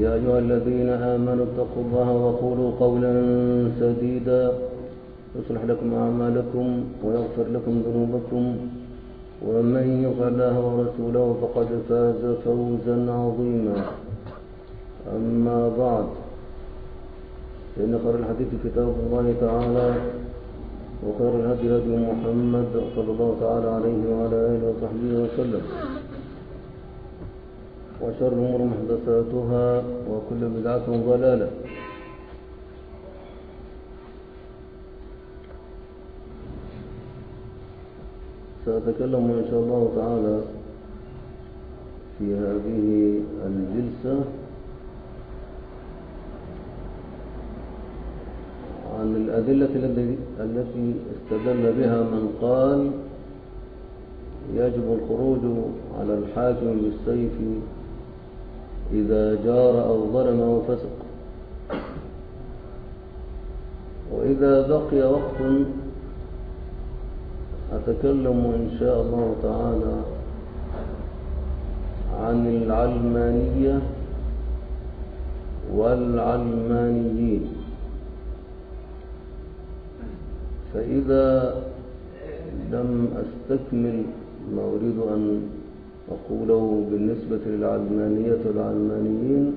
يا أيها الذين آمنوا اتقوا الله وقولوا قولا سديدا يصلح لكم أعمالكم ويغفر لكم ذنوبكم ومن يطع الله ورسوله فقد فاز فوزا عظيما. أما بعد فإن خير الحديث كتاب الله تعالى وخير الهدي هدي محمد صلى الله تعالى عليه وعلى آله وصحبه وسلم. وشر الأمور محدثاتها وكل بدعة ضلالة. سأتكلم إن شاء الله تعالى في هذه الجلسة عن الأدلة التي استدل بها من قال يجب الخروج على الحاكم بالسيف إذا جار أو ظلم أو فسق. وإذا بقي وقت أتكلم إن شاء الله تعالى عن العلمانية والعلمانيين. فإذا لم أستكمل ما أريد أن أقوله بالنسبة للعلمانية والعلمانيين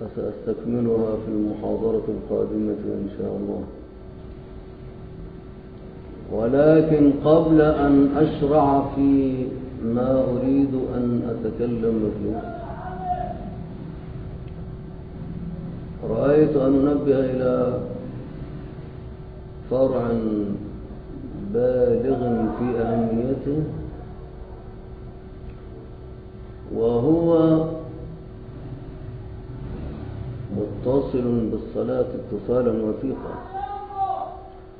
فسأستكملها في المحاضرة القادمة إن شاء الله. ولكن قبل أن أشرع في ما أريد أن أتكلم فيه رأيت أن أنبه إلى فرع بالغ في أهميته. وهو متصل بالصلاة اتصالا وثيقا.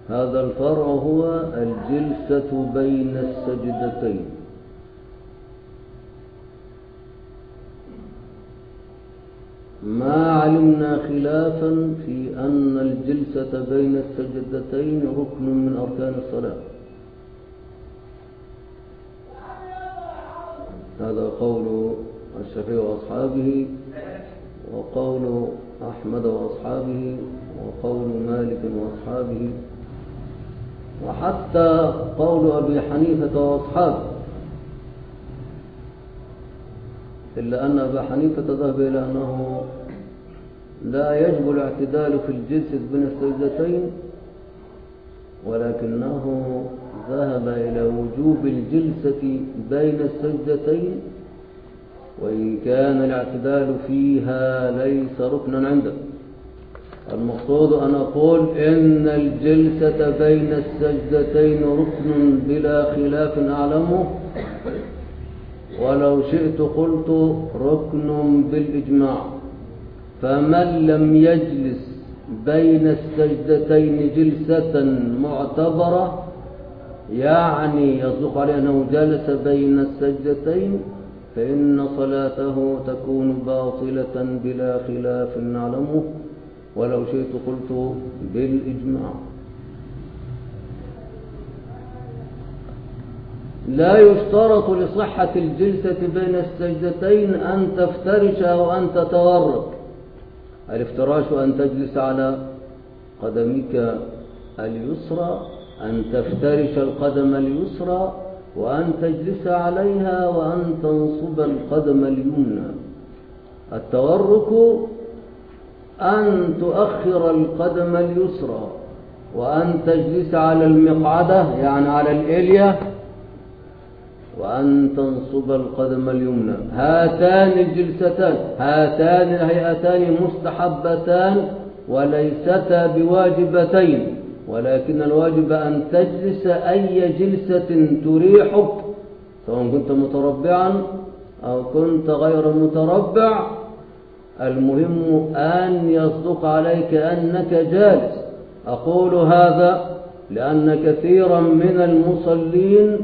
هذا الفرع هو الجلسة بين السجدتين. ما علمنا خلافا في أن الجلسة بين السجدتين ركن من أركان الصلاة. هذا قول الشافعي وأصحابه وقول أحمد وأصحابه وقول مالك وأصحابه وحتى قول أبي حنيفة وأصحابه. إلا أن أبا حنيفة ذهب إلى أنه لا يجب الاعتدال في الجلسة بين السجدتين ولكنه ذهب إلى وجوب الجلسة بين السجدتين وإن كان الاعتدال فيها ليس ركنا عنده. المقصود أن أقول إن الجلسة بين السجدتين ركن بلا خلاف أعلمه. ولو شئت قلت ركن بالإجماع. فمن لم يجلس بين السجدتين جلسة معتبرة يعني يصدق عليه أنه جلس بين السجدتين فإن صلاته تكون باطلة بلا خلاف نعلمه. ولو شئت قلت بالإجماع. لا يشترط لصحة الجلسة بين السجدتين أن تفترش أو أن تتورك الافتراش أن تجلس على قدمك اليسرى. أن تفترش القدم اليسرى وأن تجلس عليها وأن تنصب القدم اليمنى. التورك أن تؤخر القدم اليسرى وأن تجلس على المقعدة يعني على الإلية وأن تنصب القدم اليمنى. هاتان الجلستان هاتان الهيئتان مستحبتان وليستا بواجبتين. ولكن الواجب أن تجلس أي جلسة تريحك سواء كنت متربعا أو كنت غير متربع. المهم أن يصدق عليك أنك جالس. أقول هذا لأن كثيرا من المصلين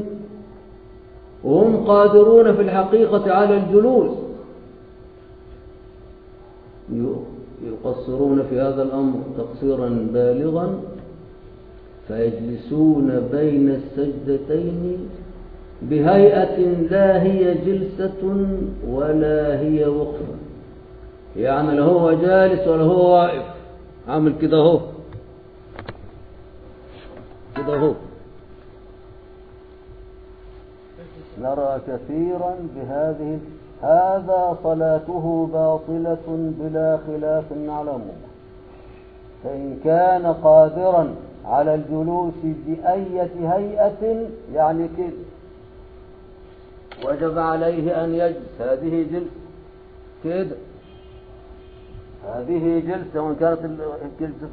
هم قادرون في الحقيقة على الجلوس. يقصرون في هذا الأمر تقصيرا بالغا. فيجلسون بين السجدتين بهيئة لا هي جلسة ولا هي وقفة. يعني لا هو جالس ولا هو واقف. عامل كده اهو. كده اهو. نرى كثيرا بهذه هذا صلاته باطلة بلا خلاف نعلمه. فإن كان قادرا على الجلوس بأية هيئة يعني كده وجب عليه أن يجلس. هذه جلسة كده هذه جلسة وإن كانت الجلسة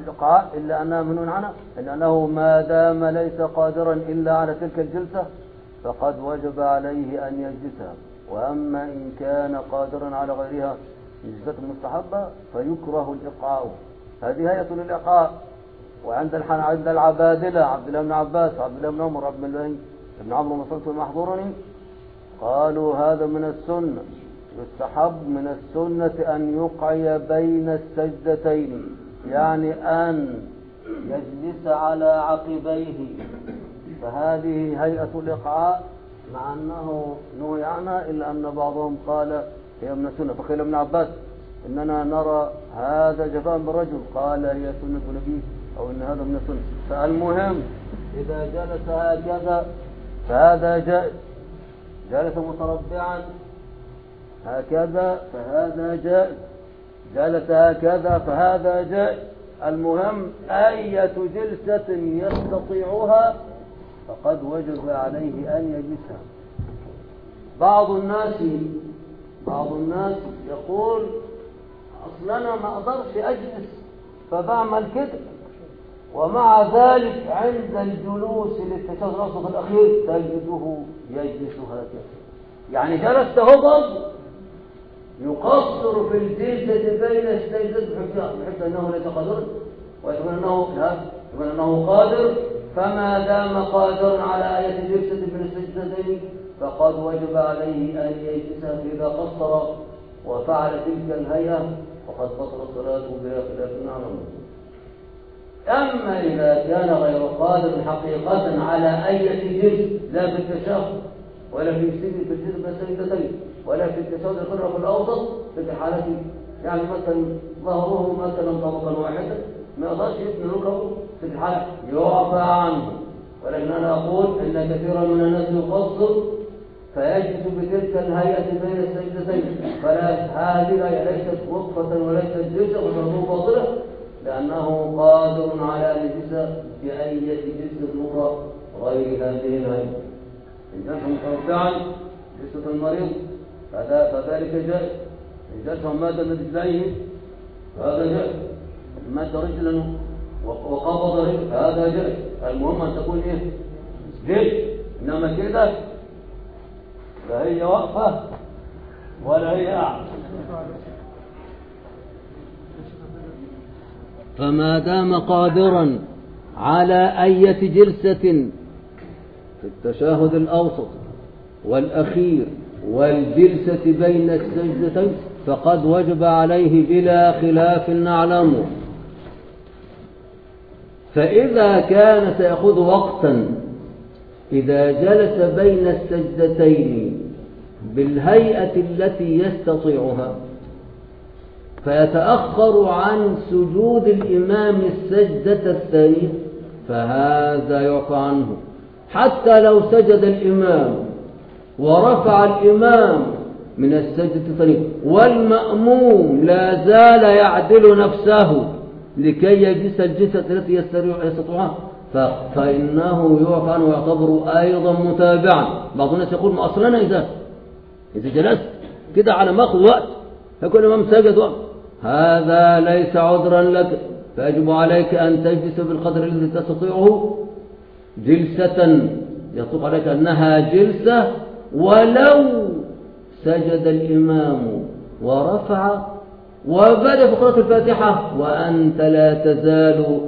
الإقعاء إلا أنها منون عنها إلا أنه ما دام ليس قادرا إلا على تلك الجلسة فقد وجب عليه أن يجلسها. وأما إن كان قادرا على غيرها جلسة مستحبة فيكره الإقعاء هذه هيئة للإقعاء وعند عند العبادلة عبد الله بن عباس عبد الله بن عمر عبد الله بن عمرو مصرت محظورني قالوا هذا من السنة. يستحب من السنة أن يقعي بين السجدتين. يعني أن يجلس على عقبيه. فهذه هيئة الإقعاء مع أنه نهي عنها إلا أن بعضهم قال هي من السنة. فقيل ابن عباس إننا نرى هذا جفاء بالرجل. قال هي سنة نبي أو إن هذا من السنة. فالمهم إذا جلس هكذا فهذا جائز جلس متربعا هكذا فهذا جائز جلس هكذا فهذا جائز المهم أية جلسة يستطيعها فقد وجب عليه أن يجلسها. بعض الناس بعض الناس يقول أصلا أنا ما أقدرش أجلس فبعمل كده. ومع ذلك عند الجلوس للتشهد الأوسط الأخير تجده يجلس هكذا يعني جلس برضه يقصر في الجلسة بين السجدة. بحيث أنه ليس قادرا ويقول أنه لا يقول أنه قادر. فما دام قادرا على آية جلسة من السجدتين فقد وجب عليه أن يجلس إذا قصر وفعل تلك الهيئة. وقد بطل الصلاة بلا خلاف نعلم أما إذا كان غير قادر حقيقة على أي جلس لا في التشهد ولا في سجد في الجزء السجدتين ولا في التشهد الفرق الأوسط في الحالة. يعني مثلا ظهره مثلا طبقا واحدا ما يقدرش يبني ركبه في الحالة يعفى عنه. ولكن أنا أقول إن كثيرا من الناس يقصر فيجلس بتلك الهيئة بين السجدتين. فلا هذه ليست وقفة وليست جلسة وتكون باطلة لأنه قادر على أن يجلس بأي جلسة أخرى غير هذه الهيئة إن جلس متوسعا جلسة المريض فذلك جائز إن جلس ماد رجليه فهذا جائز مد رجلا وقبض رجل فهذا جائز المهم أن تكون إيه؟ جلس إنما كده لا هي واقفة ولا هي قاعدة فما دام قادرا على أية جلسة في التشهد الأوسط والأخير والجلسة بين السجدتين فقد وجب عليه بلا خلاف نعلمه فإذا كان سيأخذ وقتا إذا جلس بين السجدتين بالهيئة التي يستطيعها فيتأخر عن سجود الإمام السجدة الثانية فهذا يعفى عنه. حتى لو سجد الإمام ورفع الإمام من السجدة الثانية والمأموم لا زال يعدل نفسه لكي يجلس الجلسة التي يستطيعها فإنه يعفى عنه ويعتبر أيضا متابعا. بعض الناس يقول ما أصلا إذا إذا جلست كده على ما أخذ وقت يكون الإمام سجد وقت. هذا ليس عذرا لك فيجب عليك أن تجلس بالقدر الذي تستطيعه جلسة يطلق عليك أنها جلسة ولو سجد الإمام ورفع وبدأ في قراءة الفاتحة وأنت لا تزال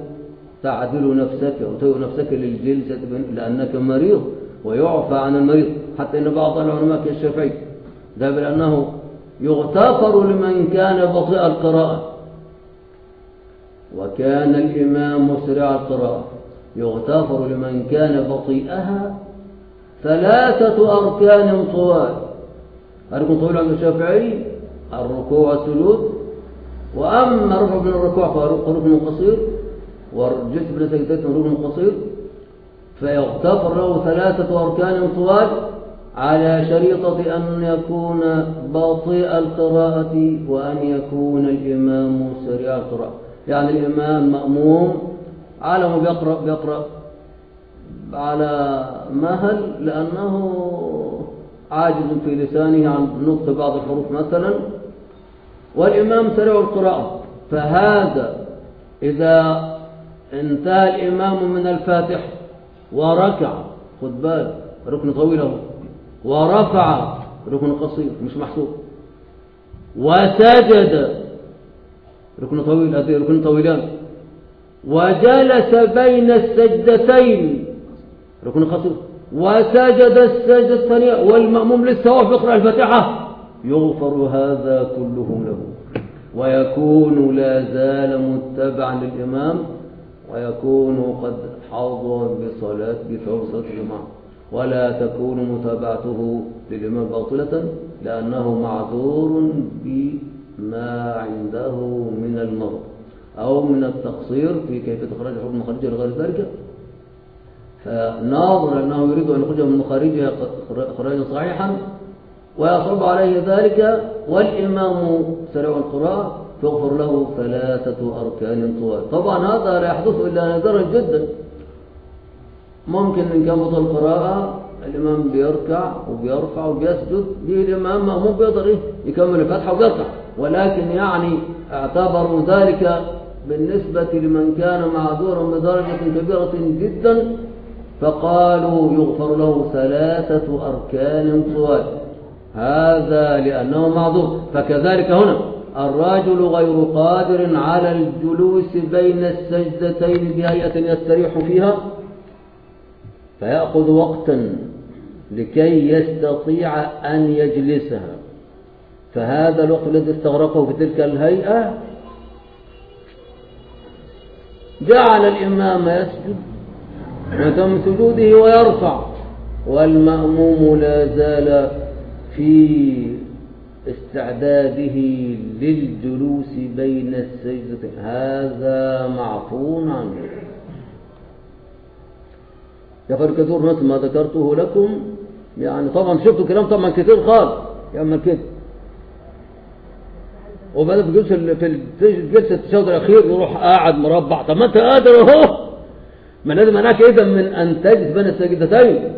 تعدل نفسك أو تهو نفسك للجلسة لأنك مريض ويعفى عن المريض. حتى إن بعض العلماء كالشافعي ذهب لأنه يغتفر لمن كان بطيء القراءة. وكان الإمام مسرع القراءة. يغتفر لمن كان بطيئها ثلاثة أركان طوال. أركن طويل عند الشافعي الركوع والسجود. وأما رفع من الركوع فركن قصير والجلس بين سجدتين ركن قصير. فيغتفر له ثلاثة أركان طوال. على شريطة أن يكون بطيء القراءة وأن يكون الإمام سريع القراءة. يعني الإمام مأموم ما بيقرأ بيقرأ على مهل لأنه عاجز في لسانه عن نطق بعض الحروف مثلا. والإمام سريع القراءة. فهذا إذا انتهى الإمام من الفاتح وركع خد بال ركن طويل ورفع ركن قصير مش محسوب وسجد ركن طويل ركن طويلان. وجلس بين السجدتين ركن قصير. وسجد السجدة الثانية والمأموم هو يقرأ الفاتحة. يغفر هذا كله له. ويكون لا زال متبعا للإمام ويكون قد حظى بصلاة صلاة الجماعة. ولا تكون متابعته للإمام باطلة لأنه معذور بما عنده من المرض أو من التقصير في كيف تخرج حكم مخرجه لغير ذلك. فناظر أنه يريد أن يخرج من مخارجها إخراجا صحيحا ويصعب عليه ذلك والإمام سريع القراءة تغفر له ثلاثة أركان طوال. طبعا هذا لا يحدث إلا نادرا جدا. ممكن بطل القراءة الإمام بيركع وبيرفع وبيسجد به الإمام مأمون بيقدر إيه؟ يكمل الفتحة وبيركع ولكن يعني اعتبروا ذلك بالنسبة لمن كان معذورا بدرجة كبيرة جدا فقالوا يغفر له ثلاثة أركان طوال. هذا لأنه معذور. فكذلك هنا الرجل غير قادر على الجلوس بين السجدتين بهيئة يستريح فيها فيأخذ وقتا لكي يستطيع أن يجلسها. فهذا الوقت الذي استغرقه في تلك الهيئة جعل الإمام يسجد وتم سجوده ويرفع والمأموم لا زال في استعداده للجلوس بين السجدتين. هذا معفو عنه. يا كثير مثل ما ذكرته لكم يعني طبعا شفتوا كلام طبعا كثير خالص يعمل كده. وبعد في جلسة في جلسة التشهد الأخير يروح قاعد مربع طب ما أنت قادر أهو. ما لازم منعك إذا من أن تجلس بين السجدتين.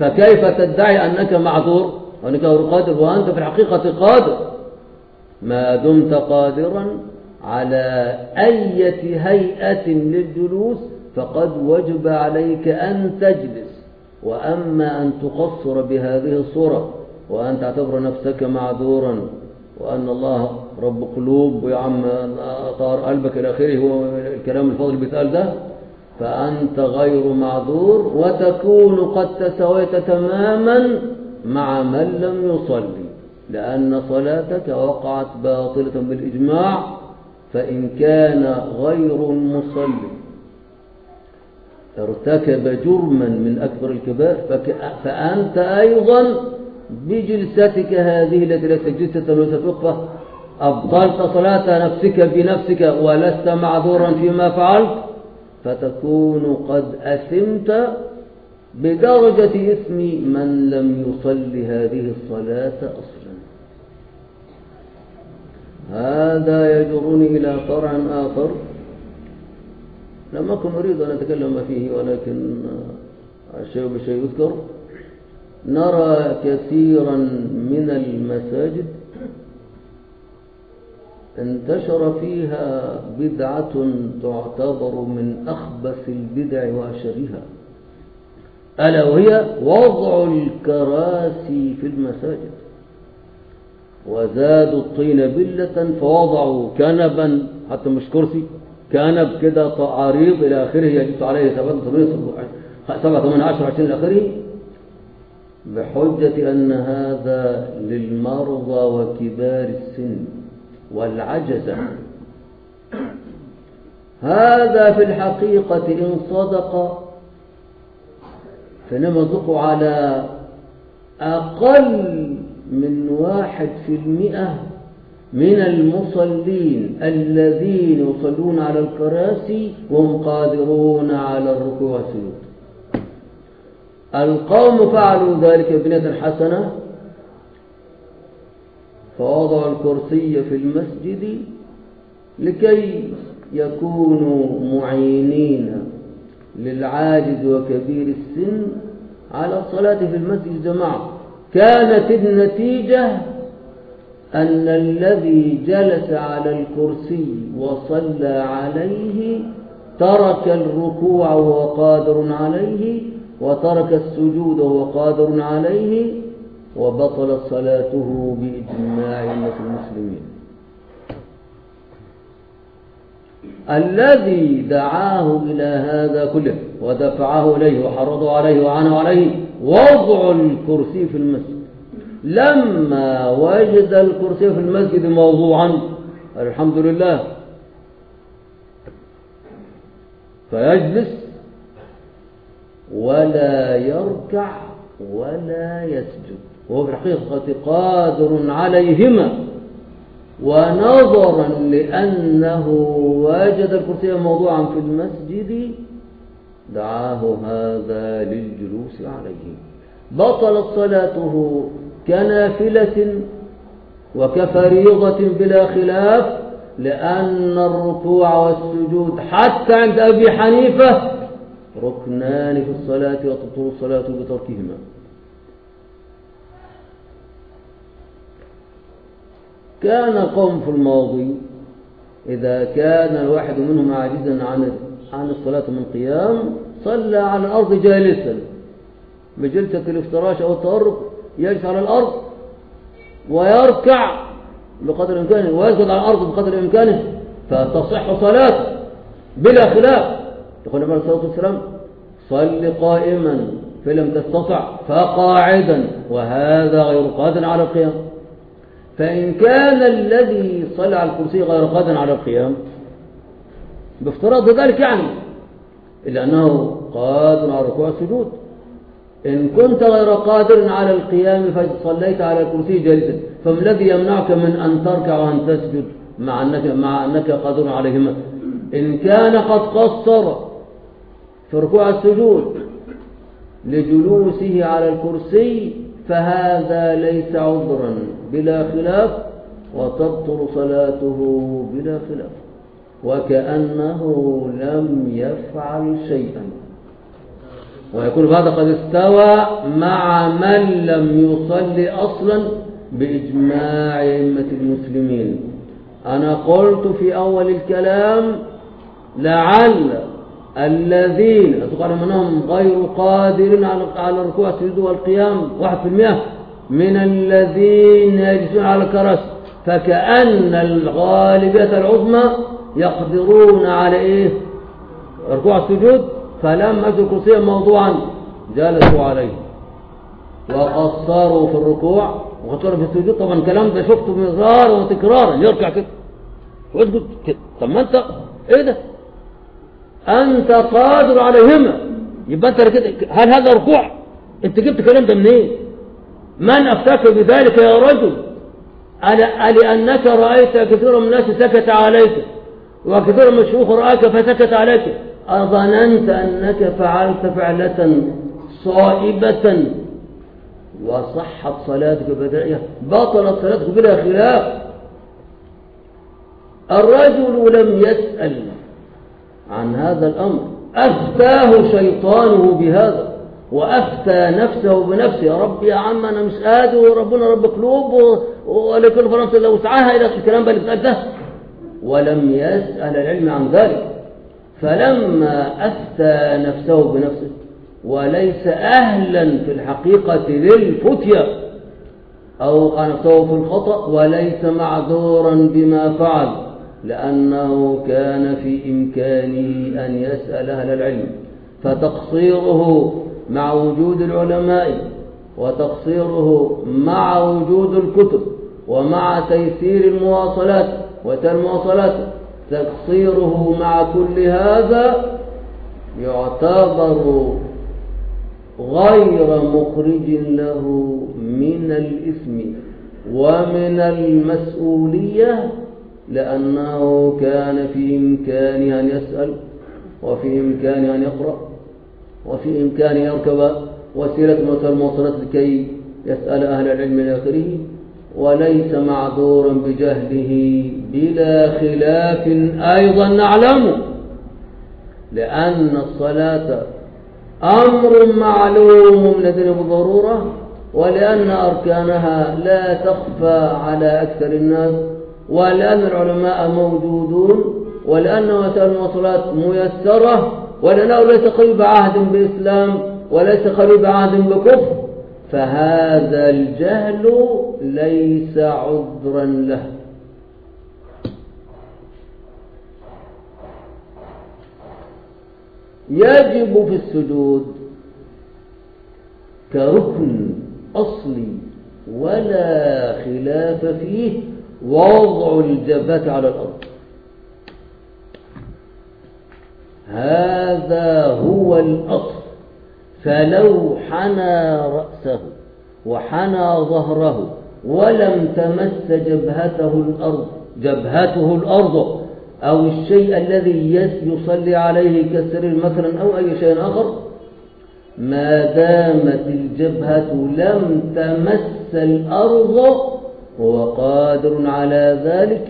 فكيف تدعي أنك معذور؟ غير قادر وأنت في الحقيقة قادر. ما دمت قادرا على أية هيئة للجلوس فقد وجب عليك أن تجلس وأما أن تقصر بهذه الصورة وأن تعتبر نفسك معذورا وأن الله رب قلوب ويا عم طار قلبك إلى آخره هو الكلام الفاضل بيتقال ده فأنت غير معذور وتكون قد تسويت تماما مع من لم يصلي لأن صلاتك وقعت باطلة بالإجماع فإن كان غير مصلي ارتكب جرما من أكبر الكبائر فأنت أيضا بجلستك هذه التي ليست جلسة وليست وقفة أبطلت صلاة نفسك بنفسك ولست معذورا فيما فعلت فتكون قد أثمت بدرجة اسم من لم يصلي هذه الصلاة أصلا. هذا يجرني إلى فرع آخر. لم أكن أريد أن أتكلم فيه ولكن الشيء بالشيء يذكر. نرى كثيرا من المساجد انتشر فيها بدعة تعتبر من أخبث البدع وأشرها. ألا وهي وضع الكراسي في المساجد. وزادوا الطين بلة فوضعوا كنبا حتى مش كرسي. كنب كده عريض إلى آخره يجب عليه سبعة ثمان عشر عشرين إلى آخره بحجة أن هذا للمرضى وكبار السن والعجزة هذا في الحقيقة إن صدق فنمضق على أقل من واحد في المئة من المصلين الذين يصلون على الكراسي وهم قادرون على الركوع والسجود. القوم فعلوا ذلك بنية حسنة فوضعوا الكرسي في المسجد لكي يكونوا معينين للعاجز وكبير السن على الصلاة في المسجد. جماعة كانت النتيجة أن الذي جلس على الكرسي وصلى عليه ترك الركوع وهو قادر عليه وترك السجود وهو قادر عليه وبطلت صلاته بإجماع المسلمين. الذي دعاه إلى هذا كله ودفعه إليه وحرضه عليه وعنه عليه وضع الكرسي في المسجد. لما وجد الكرسي في المسجد موضوعا الحمد لله. فيجلس ولا يركع ولا يسجد. وهو في الحقيقة قادر عليهما. ونظرا لأنه وجد الكرسي موضوعا في المسجد دعاه هذا للجلوس عليه. بطلت صلاته كنافلة وكفريضة بلا خلاف لأن الركوع والسجود حتى عند أبي حنيفة ركنان في الصلاة وتبطل الصلاة بتركهما. كان قوم في الماضي إذا كان الواحد منهم عاجزا عن عن الصلاة من قيام صلى على الأرض جالسا. بجلسة الافتراش أو التورك يجلس على الأرض ويركع بقدر إمكانه ويسجد على الأرض بقدر إمكانه فتصح صلاته بلا خلاف. يقول النبي عليه وسلم صل قائما فلم تستطع فقاعدا وهذا غير قادر على القيام. فإن كان الذي صلى على الكرسي غير قادر على القيام بافتراض ذلك يعني إلا أنه قادر على الركوع والسجود إن كنت غير قادر على القيام فصليت على الكرسي جالسا فما الذي يمنعك من أن تركع وأن تسجد مع أنك, مع أنك قادر عليهما؟ إن كان قد قصر في ركوع السجود لجلوسه على الكرسي فهذا ليس عذرا بلا خلاف وتبطل صلاته بلا خلاف وكأنه لم يفعل شيئا. ويكون هذا قد استوى مع من لم يصلي أصلا بإجماع أئمة المسلمين. أنا قلت في أول الكلام لعل الذين تقال منهم غير قادرين على الركوع السجود والقيام واحد في المئة من الذين يجلسون على الكراسي فكأن الغالبية العظمى يقدرون على إيه؟ ركوع السجود. فلما كرسيا موضوعا. جلسوا عليه. وقصروا في الركوع. وقصروا في السجود. طبعا الكلام ده شفته مرارا وتكرارا يركع كده. ويسجد كده. طب ما أنت إيه ده؟ أنت قادر عليهما. يبقى أنت كده هل هذا ركوع؟ أنت جبت كلام ده منين؟ من أفتاك بذلك يا رجل؟ ألأنك رأيت كثير من الناس سكت عليك. وكثير من الشيوخ رآك فسكت عليك. أظننت أنك فعلت فعلة صائبة وصحت صلاتك بدائية بطلت صلاتك بلا خلاف. الرجل لم يسأل عن هذا الأمر. أفتاه شيطانه بهذا وأفتى نفسه بنفسه. يا رب يا عم أنا مش قادر وربنا رب قلوب ولكل فرنسا لو سعاها إلى الكلام بل ده ولم يسأل العلم عن ذلك. فلما أفتى نفسه بنفسه وليس أهلا في الحقيقة للفتية أو نفسه في الخطأ وليس معذورا بما فعل لأنه كان في إمكانه أن يسأل أهل العلم. فتقصيره مع وجود العلماء وتقصيره مع وجود الكتب ومع تيسير المواصلات والمواصلات تقصيره مع كل هذا يعتبر غير مخرج له من الإثم ومن المسؤولية لأنه كان في إمكانه أن يسأل وفي إمكانه أن يقرأ وفي إمكانه يركب وسيلة من المواصلات لكي يسأل أهل العلم إلى آخره وليس معذورا بجهله بلا خلاف أيضا نعلمه لأن الصلاة أمر معلوم الدين بالضرورة ولأن أركانها لا تخفى على أكثر الناس ولأن العلماء موجودون ولأن وسائل المواصلات ميسرة ولأنه ليس قريب عهد بإسلام وليس قريب عهد بكفر فهذا الجهل ليس عذرا له. يجب في السجود كركن أصلي ولا خلاف فيه وضع الجبهة على الأرض. هذا هو الأصل. فلو حنى رأسه وحنى ظهره ولم تمس جبهته الأرض جبهته الأرض أو الشيء الذي يصلي عليه كالسرير مثلا أو أي شيء آخر ما دامت الجبهة لم تمس الأرض هو قادر على ذلك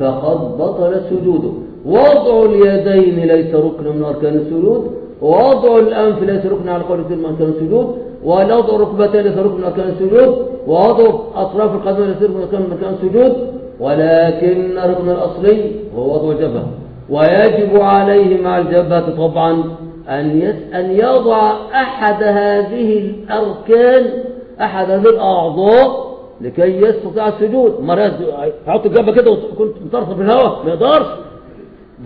فقد بطل سجوده. وضع اليدين ليس ركن من أركان السجود ووضع الأنف ليس ركن على قول من أركان السجود ووضع الركبتين ليس ركن من أركان السجود ووضع أطراف القدم ليس ركن من أركان السجود. ولكن الركن الأصلي هو وضع الجبهة ويجب عليه مع الجبهة طبعا أن أن يضع أحد هذه الأركان أحد هذه الأعضاء لكي يستطيع السجود. مرة يحط الجبهة كده وكنت مطرفة في الهواء ما يقدرش.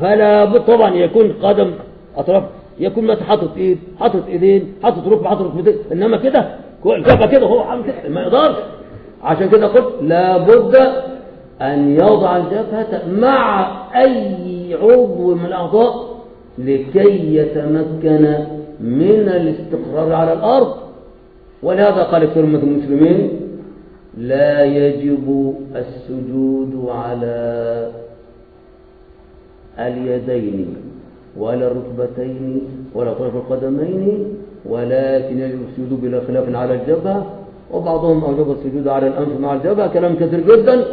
فلا طبعا يكون قدم أطراف يكون مثلا حاطط إيد حاطط إيدين حاطط ركبة حاطط ركبتين إنما كده الجبهة كده هو عامل كده ما يقدرش. عشان كده قلت لابد أن يضع الجبهة مع أي عضو من الأعضاء لكي يتمكن من الاستقرار على الأرض. ولهذا قال من المسلمين لا يجب السجود على اليدين ولا الركبتين ولا طرف القدمين ولكن يجب السجود بلا خلاف على الجبهة. وبعضهم أوجب السجود على الأنف مع الجبهة كلام كثير جدا.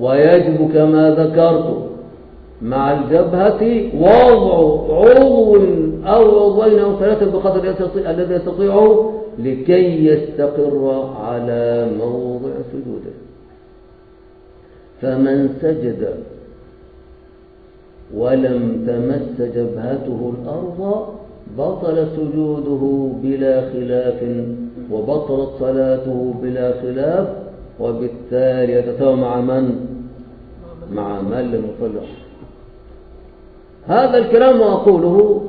ويجب كما ذكرت مع الجبهة وضع عضو أو عضوين أو ثلاثة بقدر الذي يستطيعه لكي يستقر على موضع سجوده. فمن سجد ولم تمس جبهته الأرض بطل سجوده بلا خلاف وبطلت صلاته بلا خلاف وبالتالي يتساوى مع من؟ مع لم يصلي هذا الكلام أقوله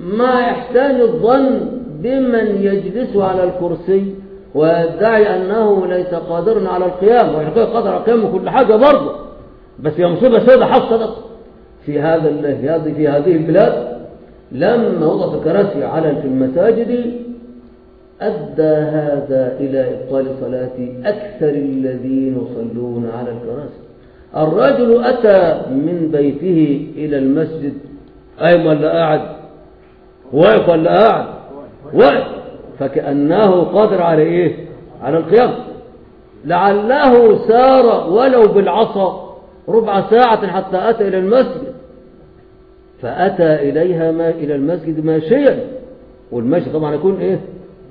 مع إحسان الظن بمن يجلس على الكرسي ويدعي أنه ليس قادرا على القيام ويحقق على القيام وكل حاجة برضه. بس هي مصيبة سودة حصلت في هذا في هذه البلاد لما وضعت الكراسي على في المساجد أدى هذا إلى إبطال صلاة أكثر الذين يصلون على الكراسي. الرجل أتى من بيته إلى المسجد. قايم ولا قاعد واقف ولا قاعد واقف. فكأنه قادر على إيه؟ على القيام. لعله سار ولو بالعصا ربع ساعة حتى أتى إلى المسجد. فأتى إليها ما إلى المسجد ماشيا. والمشي طبعا يكون إيه؟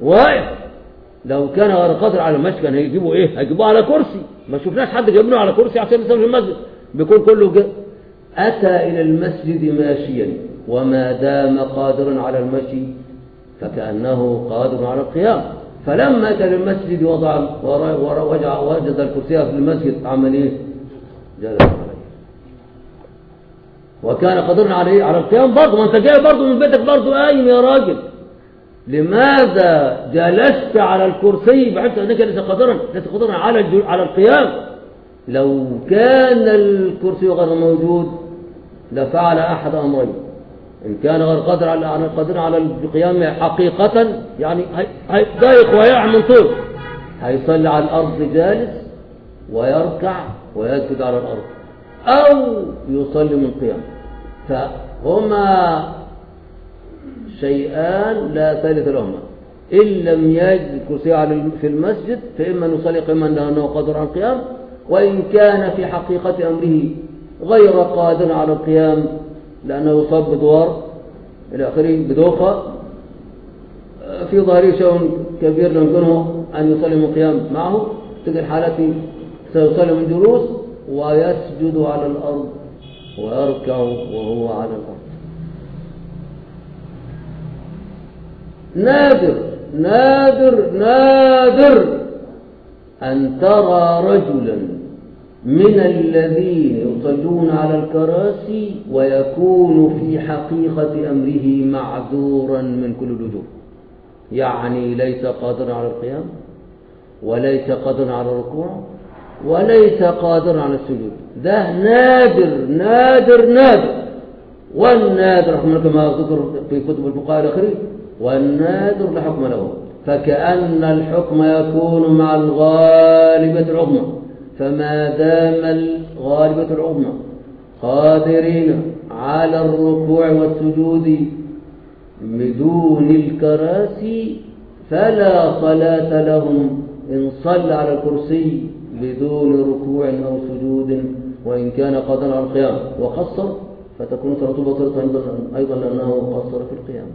واقف. لو كان قادر على المشي كان هيجيبوا إيه؟ هيجيبوه على كرسي. ما شفناش حد جايبينه على كرسي عشان يصلي في المسجد. بيكون كله جاء أتى إلى المسجد ماشيا. وما دام قادرا على المشي فكأنه قادر على القيام. فلما أتى للمسجد وضع وجد الكرسي في المسجد عمل إيه؟ جلس عليه. وكان قدرنا عليه على القيام برضه. ما أنت جاي برضه من بيتك برضه قايم يا راجل. لماذا جلست على الكرسي بحيث أنك ليس قادرا ليس قادرا على على القيام؟ لو كان الكرسي غير موجود لفعل أحد أمرين. إن كان غير قادر على قادر على القيام حقيقة يعني هيضايق ويقع من طول هيصلي على الأرض جالس ويركع ويسجد على الأرض أو يصلي من قيام فهما شيئان لا ثالث لهما. إن لم يجد الكرسي في المسجد فإما نصلي قياما لأنه قادر على القيام وإن كان في حقيقة أمره غير قادر على القيام لأنه يصاب بدوار إلى آخره بدوخة. في ظهره شيء كبير لا يمكنه أن يصلي من قيام معه. تلك الحالة سيصلي من جلوس ويسجد على الأرض ويركع وهو على الأرض. نادر نادر نادر أن ترى رجلا من الذين يصلون على الكراسي ويكون في حقيقة أمره معذورا من كل الوجوه. يعني ليس قادرا على القيام وليس قادرا على الركوع وليس قادرا على السجود. ده نادر نادر نادر. والنادر رحمه الله كما ذكر في كتب الفقهاء الأخرين. والنادر لا حكم له فكأن الحكم يكون مع الغالبة العظمى فما دام الغالبة العظمى قادرين على الركوع والسجود بدون الكراسي فلا صلاة لهم إن صلى على الكرسي بدون ركوع أو سجود وإن كان قادرا على القيام. وقصر فتكون صلاته بطلة أيضا لأنه قصر في القيام.